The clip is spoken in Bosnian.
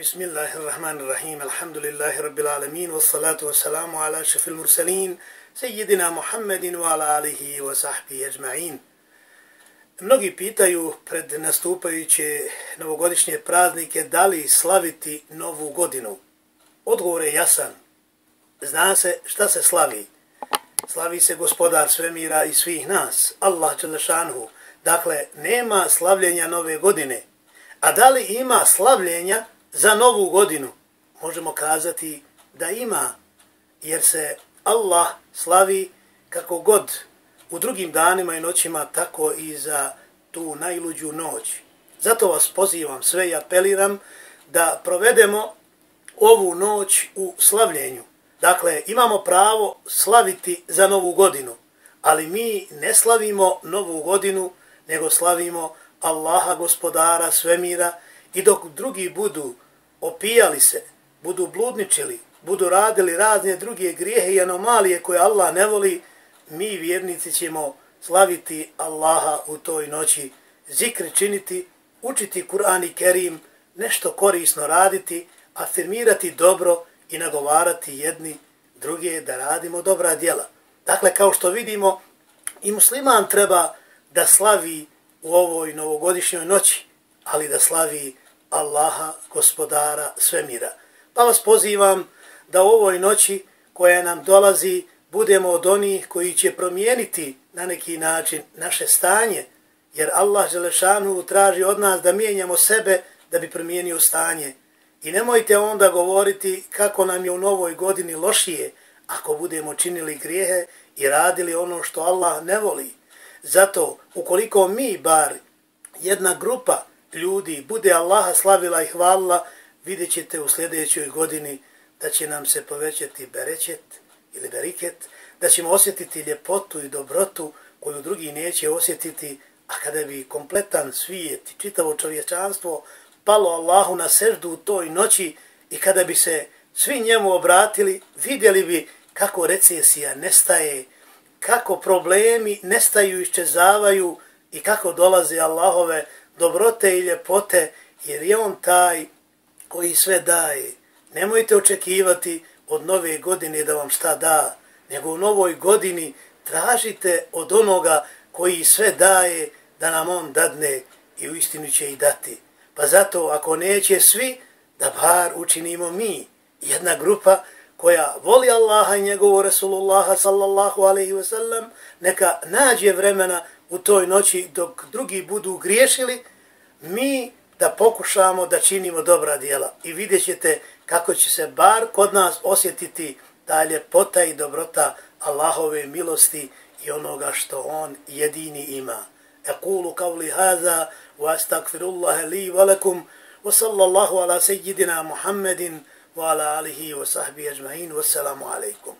بسم الله الرحمن الرحيم الحمد لله رب العالمين والصلاة والسلام على شف المرسلين سيدنا محمد وعلى آله وصحبه أجمعين Mnogi pitaju pred nastupajuće novogodišnje praznike da li slaviti novu godinu. Odgovor je jasan. Zna se šta se slavi. Slavi se gospodar svemira i svih nas, Allah Đelešanhu. Dakle, nema slavljenja nove godine. A da li ima slavljenja za novu godinu? Možemo kazati da ima, jer se Allah slavi kako god u drugim danima i noćima, tako i za tu najluđu noć. Zato vas pozivam sve i apeliram da provedemo ovu noć u slavljenju. Dakle, imamo pravo slaviti za novu godinu, ali mi ne slavimo novu godinu, nego slavimo Allaha gospodara svemira i dok drugi budu opijali se, budu bludničili, budu radili razne druge grijehe i anomalije koje Allah ne voli, mi vjernici ćemo slaviti Allaha u toj noći, zikri činiti, učiti Kur'an i Kerim, nešto korisno raditi, afirmirati dobro i nagovarati jedni druge da radimo dobra djela. Dakle, kao što vidimo, i musliman treba da slavi u ovoj novogodišnjoj noći, ali da slavi Allaha, gospodara svemira. Pa vas pozivam da u ovoj noći koja nam dolazi budemo od onih koji će promijeniti na neki način naše stanje, jer Allah Želešanu traži od nas da mijenjamo sebe da bi promijenio stanje. I nemojte onda govoriti kako nam je u novoj godini lošije ako budemo činili grijehe i radili ono što Allah ne voli. Zato, ukoliko mi bar jedna grupa ljudi bude Allaha slavila i hvalila, vidjet ćete u sljedećoj godini da će nam se povećati berećet ili beriket, da ćemo osjetiti ljepotu i dobrotu koju drugi neće osjetiti, a kada bi kompletan svijet i čitavo čovječanstvo palo Allahu na seždu u toj noći i kada bi se svi njemu obratili, vidjeli bi kako recesija nestaje, kako problemi nestaju i iščezavaju i kako dolaze Allahove dobrote i ljepote, jer je on taj koji sve daje. Nemojte očekivati od nove godine da vam šta da, nego u novoj godini tražite od onoga koji sve daje da nam on dadne i u istinu će i dati. Pa zato ako neće svi, da bar učinimo mi, jedna grupa koja voli Allaha i njegovu Rasulullaha sallallahu alaihi ve sellem, neka nađe vremena u toj noći dok drugi budu griješili, mi da pokušamo da činimo dobra djela. I vidjet ćete kako će se bar kod nas osjetiti ta ljepota i dobrota Allahove milosti i onoga što on jedini ima. Ekulu kavli haza wa astagfirullaha li valakum wa sallallahu ala sejidina Muhammedin wa ala alihi wa sahbihi ajma'in wa salamu alaikum.